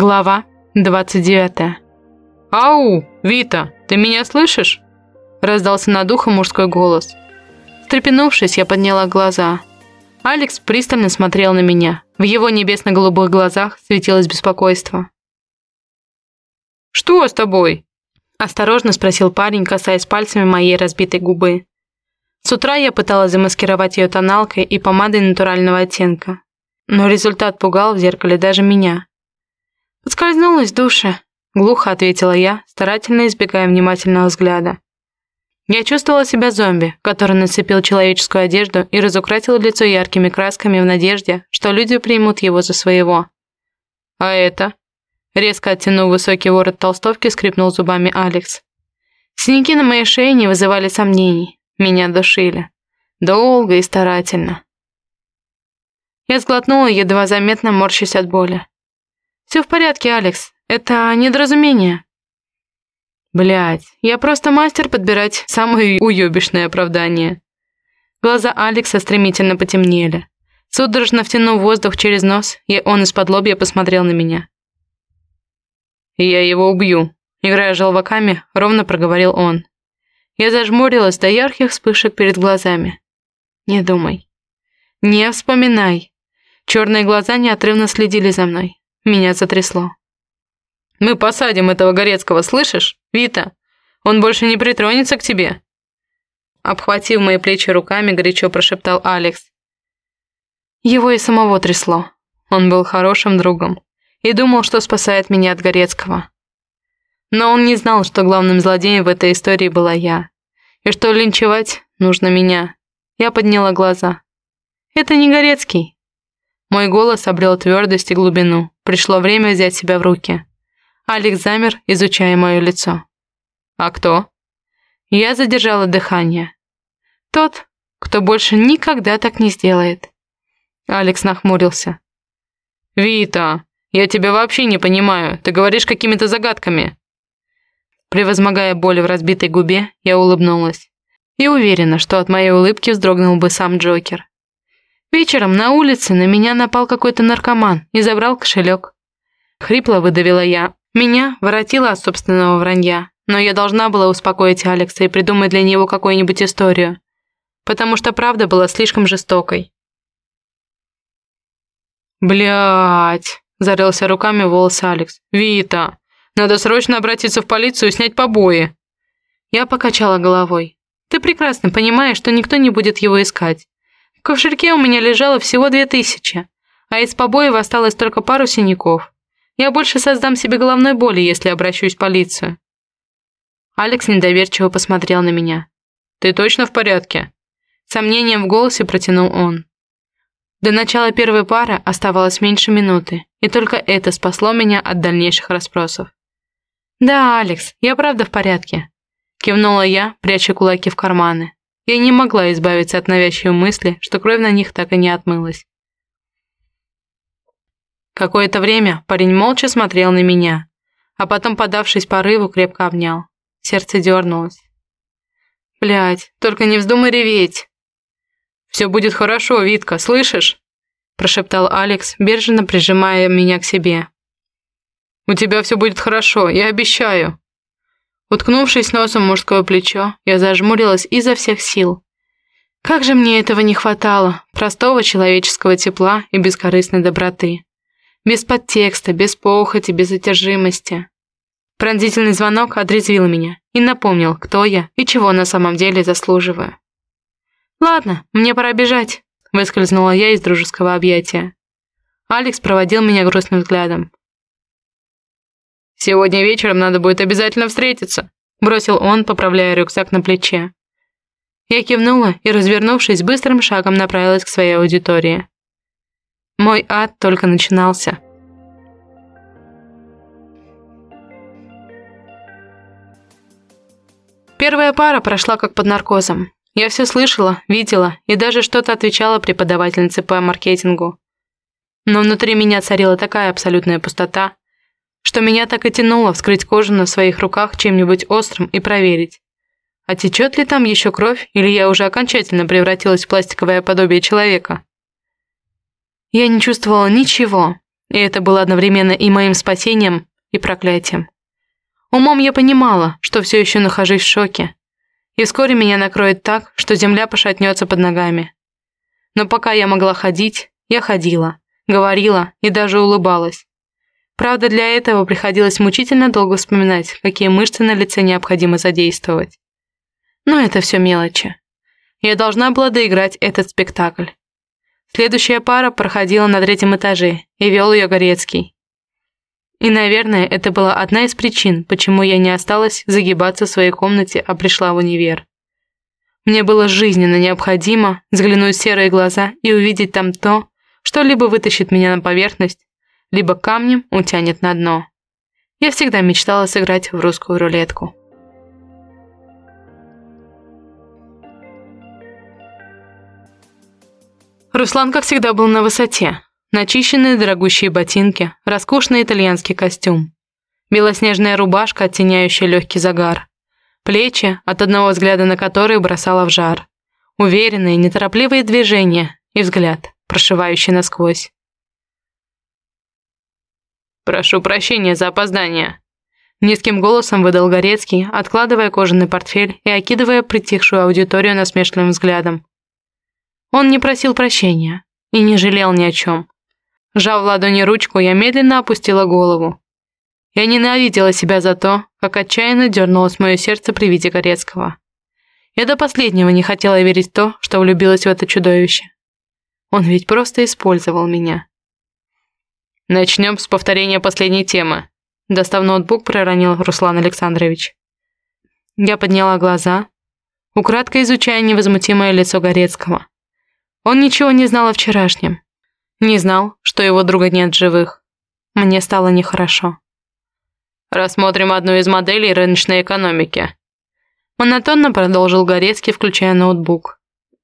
Глава 29. «Ау, Вита, ты меня слышишь?» Раздался над ухом мужской голос. Встрепенувшись, я подняла глаза. Алекс пристально смотрел на меня. В его небесно-голубых глазах светилось беспокойство. «Что с тобой?» Осторожно спросил парень, касаясь пальцами моей разбитой губы. С утра я пыталась замаскировать ее тоналкой и помадой натурального оттенка. Но результат пугал в зеркале даже меня. «Подскользнулась в душе», — глухо ответила я, старательно избегая внимательного взгляда. Я чувствовала себя зомби, который нацепил человеческую одежду и разукрасил лицо яркими красками в надежде, что люди примут его за своего. «А это?» Резко оттянув высокий ворот толстовки, скрипнул зубами Алекс. Синяки на моей шее не вызывали сомнений. Меня душили. Долго и старательно. Я сглотнула, едва заметно морщась от боли. «Все в порядке, Алекс. Это недоразумение». Блять, я просто мастер подбирать самые уёбищные оправдания. Глаза Алекса стремительно потемнели. Судорожно втянув воздух через нос, и он из-под лобья посмотрел на меня. «Я его убью», — играя желваками, ровно проговорил он. Я зажмурилась до ярких вспышек перед глазами. «Не думай. Не вспоминай». Черные глаза неотрывно следили за мной. Меня затрясло. «Мы посадим этого Горецкого, слышишь, Вита? Он больше не притронется к тебе!» Обхватив мои плечи руками, горячо прошептал Алекс. Его и самого трясло. Он был хорошим другом и думал, что спасает меня от Горецкого. Но он не знал, что главным злодеем в этой истории была я, и что линчевать нужно меня. Я подняла глаза. «Это не Горецкий!» Мой голос обрел твердость и глубину. Пришло время взять себя в руки. Алекс замер, изучая мое лицо. «А кто?» Я задержала дыхание. «Тот, кто больше никогда так не сделает». Алекс нахмурился. «Вита, я тебя вообще не понимаю. Ты говоришь какими-то загадками». Превозмогая боль в разбитой губе, я улыбнулась. И уверена, что от моей улыбки вздрогнул бы сам Джокер. Вечером на улице на меня напал какой-то наркоман и забрал кошелек. Хрипло выдавила я. Меня воротило от собственного вранья, но я должна была успокоить Алекса и придумать для него какую-нибудь историю, потому что правда была слишком жестокой. Блять, зарылся руками в волосы Алекс. «Вита, надо срочно обратиться в полицию и снять побои!» Я покачала головой. «Ты прекрасно понимаешь, что никто не будет его искать. Кошельке у меня лежало всего две тысячи, а из побоев осталось только пару синяков. Я больше создам себе головной боли, если обращусь в полицию». Алекс недоверчиво посмотрел на меня. «Ты точно в порядке?» Сомнением в голосе протянул он. До начала первой пары оставалось меньше минуты, и только это спасло меня от дальнейших расспросов. «Да, Алекс, я правда в порядке», — кивнула я, пряча кулаки в карманы. Я не могла избавиться от навязчивой мысли, что кровь на них так и не отмылась. Какое-то время парень молча смотрел на меня, а потом, подавшись порыву, крепко обнял. Сердце дернулось. Блять, только не вздумай реветь!» «Все будет хорошо, Витка, слышишь?» прошептал Алекс, бережно прижимая меня к себе. «У тебя все будет хорошо, я обещаю!» Уткнувшись носом в мужское плечо, я зажмурилась изо всех сил. Как же мне этого не хватало, простого человеческого тепла и бескорыстной доброты. Без подтекста, без похоти, без отержимости. Пронзительный звонок отрезвил меня и напомнил, кто я и чего на самом деле заслуживаю. «Ладно, мне пора бежать», — выскользнула я из дружеского объятия. Алекс проводил меня грустным взглядом. «Сегодня вечером надо будет обязательно встретиться», бросил он, поправляя рюкзак на плече. Я кивнула и, развернувшись, быстрым шагом направилась к своей аудитории. Мой ад только начинался. Первая пара прошла как под наркозом. Я все слышала, видела и даже что-то отвечала преподавательнице по маркетингу. Но внутри меня царила такая абсолютная пустота, что меня так и тянуло вскрыть кожу на своих руках чем-нибудь острым и проверить. А течет ли там еще кровь, или я уже окончательно превратилась в пластиковое подобие человека? Я не чувствовала ничего, И это было одновременно и моим спасением, и проклятием. Умом я понимала, что все еще нахожусь в шоке. И вскоре меня накроет так, что земля пошатнется под ногами. Но пока я могла ходить, я ходила, говорила и даже улыбалась. Правда, для этого приходилось мучительно долго вспоминать, какие мышцы на лице необходимо задействовать. Но это все мелочи. Я должна была доиграть этот спектакль. Следующая пара проходила на третьем этаже, и вел ее Горецкий. И, наверное, это была одна из причин, почему я не осталась загибаться в своей комнате, а пришла в универ. Мне было жизненно необходимо взглянуть в серые глаза и увидеть там то, что либо вытащит меня на поверхность, либо камнем утянет на дно. Я всегда мечтала сыграть в русскую рулетку. Руслан, как всегда, был на высоте. Начищенные дорогущие ботинки, роскошный итальянский костюм. Белоснежная рубашка, оттеняющая легкий загар. Плечи, от одного взгляда на которые бросала в жар. Уверенные, неторопливые движения и взгляд, прошивающий насквозь. «Прошу прощения за опоздание», Низким голосом выдал Горецкий, откладывая кожаный портфель и окидывая притихшую аудиторию насмешливым взглядом. Он не просил прощения и не жалел ни о чем. Сжав в ладони ручку, я медленно опустила голову. Я ненавидела себя за то, как отчаянно дернулось мое сердце при виде Горецкого. Я до последнего не хотела верить в то, что влюбилась в это чудовище. Он ведь просто использовал меня. Начнем с повторения последней темы. Достав ноутбук, проронил Руслан Александрович. Я подняла глаза, украдкой изучая невозмутимое лицо Горецкого. Он ничего не знал о вчерашнем. Не знал, что его друга нет живых. Мне стало нехорошо. Рассмотрим одну из моделей рыночной экономики. Монотонно продолжил Горецкий, включая ноутбук.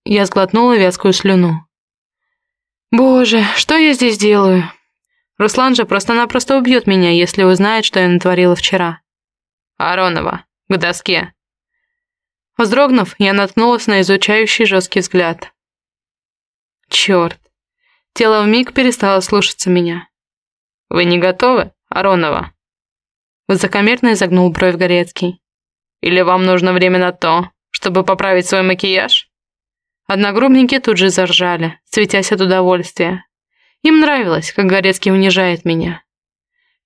Я сглотнула вязкую слюну. Боже, что я здесь делаю? Руслан же просто-напросто убьет меня, если узнает, что я натворила вчера. Аронова, к доске. Вздрогнув, я наткнулась на изучающий жесткий взгляд. Черт. Тело вмиг перестало слушаться меня. «Вы не готовы, Аронова?» Высокомерно изогнул бровь Горецкий. «Или вам нужно время на то, чтобы поправить свой макияж?» Одногруппники тут же заржали, светясь от удовольствия. Им нравилось, как Горецкий унижает меня.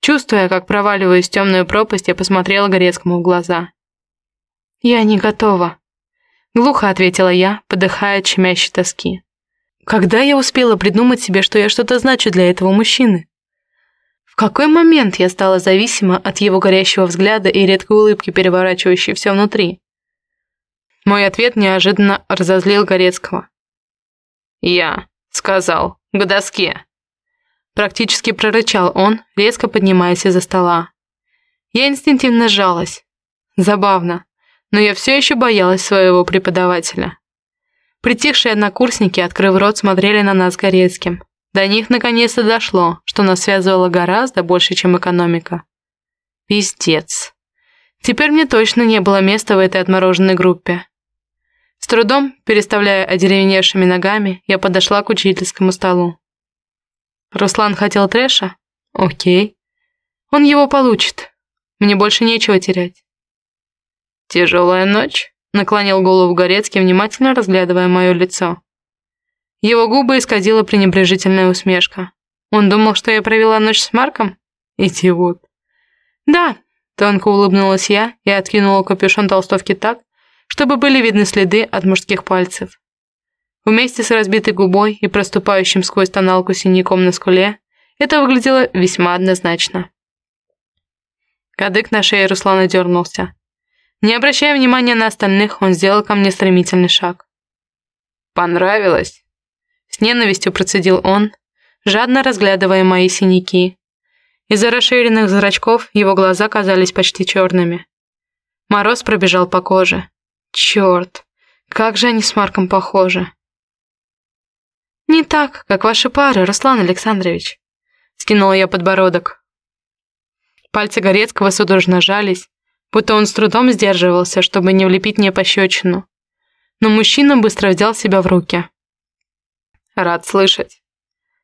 Чувствуя, как проваливаюсь в темную пропасть, я посмотрела Горецкому в глаза. «Я не готова», — глухо ответила я, подыхая от щемящей тоски. Когда я успела придумать себе, что я что-то значу для этого мужчины? В какой момент я стала зависима от его горящего взгляда и редкой улыбки, переворачивающей все внутри? Мой ответ неожиданно разозлил Горецкого. «Я сказал, к доске!» Практически прорычал он, резко поднимаясь из-за стола. Я инстинктивно сжалась. Забавно, но я все еще боялась своего преподавателя. Притихшие однокурсники, открыв рот, смотрели на нас Горецким. До них наконец-то дошло, что нас связывало гораздо больше, чем экономика. Пиздец. Теперь мне точно не было места в этой отмороженной группе. С трудом, переставляя одеревеневшими ногами, я подошла к учительскому столу. Руслан хотел трэша? Окей. Он его получит. Мне больше нечего терять. Тяжелая ночь? Наклонил голову Горецкий, внимательно разглядывая мое лицо. Его губы исказила пренебрежительная усмешка. Он думал, что я провела ночь с Марком? Идиот. Да, тонко улыбнулась я и откинула капюшон толстовки так, чтобы были видны следы от мужских пальцев. Вместе с разбитой губой и проступающим сквозь тоналку синяком на скуле, это выглядело весьма однозначно. Кадык на шее Руслана дернулся. Не обращая внимания на остальных, он сделал ко мне стремительный шаг. «Понравилось?» С ненавистью процедил он, жадно разглядывая мои синяки. Из-за расширенных зрачков его глаза казались почти черными. Мороз пробежал по коже. Черт, как же они с Марком похожи. «Не так, как ваши пары, Руслан Александрович», — скинула я подбородок. Пальцы Горецкого судорожно жались, будто он с трудом сдерживался, чтобы не влепить мне пощечину. Но мужчина быстро взял себя в руки. «Рад слышать».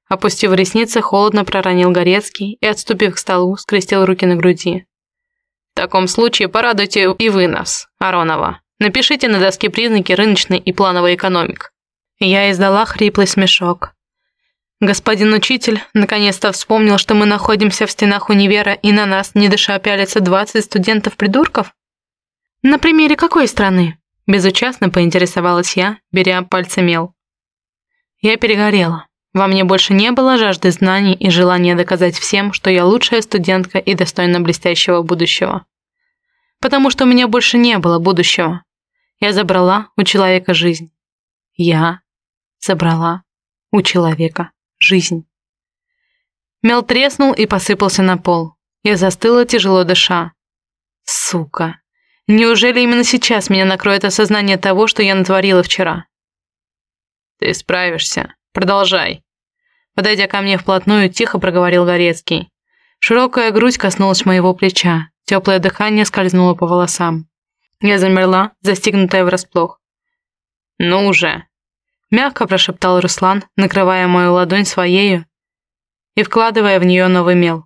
Опустив ресницы, холодно проронил Горецкий и, отступив к столу, скрестил руки на груди. В таком случае порадуйте и вы нас, Аронова. Напишите на доске признаки рыночной и плановой экономик. Я издала хриплый смешок. Господин учитель наконец-то вспомнил, что мы находимся в стенах универа и на нас, не дыша, пялятся 20 студентов-придурков? На примере какой страны? Безучастно поинтересовалась я, беря пальцы мел. Я перегорела. Во мне больше не было жажды знаний и желания доказать всем, что я лучшая студентка и достойна блестящего будущего. Потому что у меня больше не было будущего. Я забрала у человека жизнь. Я забрала у человека жизнь. Мел треснул и посыпался на пол. Я застыла, тяжело дыша. Сука. Неужели именно сейчас меня накроет осознание того, что я натворила вчера? Ты справишься. Продолжай. Подойдя ко мне вплотную, тихо проговорил Горецкий. Широкая грудь коснулась моего плеча. Теплое дыхание скользнуло по волосам. Я замерла, застигнутая врасплох. «Ну уже!» Мягко прошептал Руслан, накрывая мою ладонь своею и вкладывая в нее новый мел.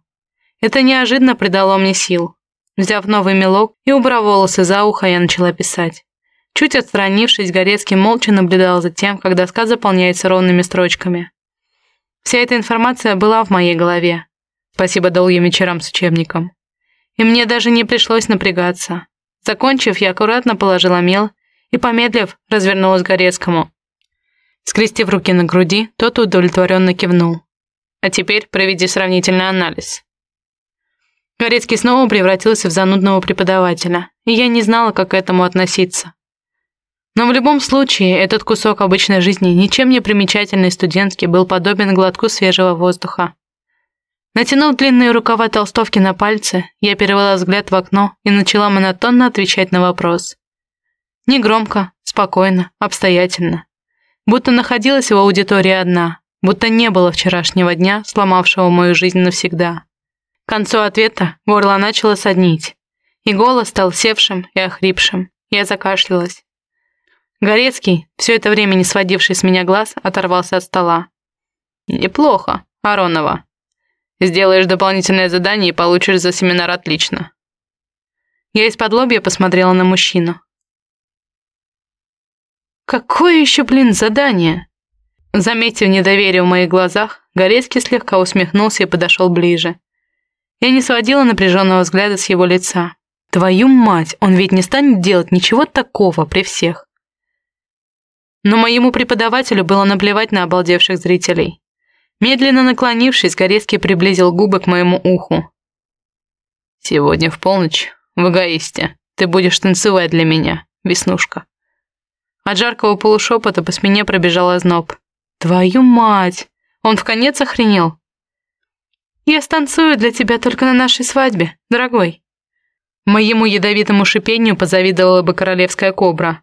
Это неожиданно придало мне сил. Взяв новый мелок и убрав волосы за ухо, я начала писать. Чуть отстранившись, Горецкий молча наблюдал за тем, как доска заполняется ровными строчками. Вся эта информация была в моей голове. Спасибо долгим вечерам с учебником. И мне даже не пришлось напрягаться. Закончив, я аккуратно положила мел и, помедлив, развернулась к Горецкому. Скрестив руки на груди, тот удовлетворенно кивнул. А теперь проведи сравнительный анализ. Горецкий снова превратился в занудного преподавателя, и я не знала, как к этому относиться. Но в любом случае, этот кусок обычной жизни, ничем не примечательный студентский, был подобен глотку свежего воздуха. Натянув длинные рукава толстовки на пальцы, я перевела взгляд в окно и начала монотонно отвечать на вопрос. Негромко, спокойно, обстоятельно. Будто находилась в аудитории одна, будто не было вчерашнего дня, сломавшего мою жизнь навсегда. К концу ответа горло начало соднить, и голос стал севшим и охрипшим. Я закашлялась. Горецкий, все это время не сводивший с меня глаз, оторвался от стола. «Неплохо, Аронова. Сделаешь дополнительное задание и получишь за семинар отлично». Я из-под лобья посмотрела на мужчину. «Какое еще, блин, задание?» Заметив недоверие в моих глазах, Горецкий слегка усмехнулся и подошел ближе. Я не сводила напряженного взгляда с его лица. «Твою мать, он ведь не станет делать ничего такого при всех!» Но моему преподавателю было наплевать на обалдевших зрителей. Медленно наклонившись, Горецкий приблизил губы к моему уху. «Сегодня в полночь, в эгоисте, ты будешь танцевать для меня, Веснушка». От жаркого полушепота по спине пробежал озноб. «Твою мать! Он в конец охренел?» «Я станцую для тебя только на нашей свадьбе, дорогой». Моему ядовитому шипению позавидовала бы королевская кобра.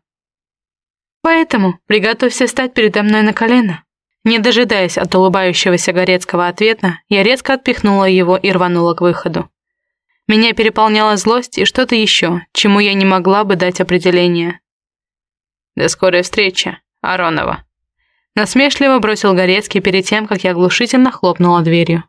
Поэтому приготовься стать передо мной на колено». Не дожидаясь от улыбающегося Горецкого ответа, я резко отпихнула его и рванула к выходу. Меня переполняла злость и что-то еще, чему я не могла бы дать определение. «До скорой встречи, Аронова!» Насмешливо бросил Горецкий перед тем, как я глушительно хлопнула дверью.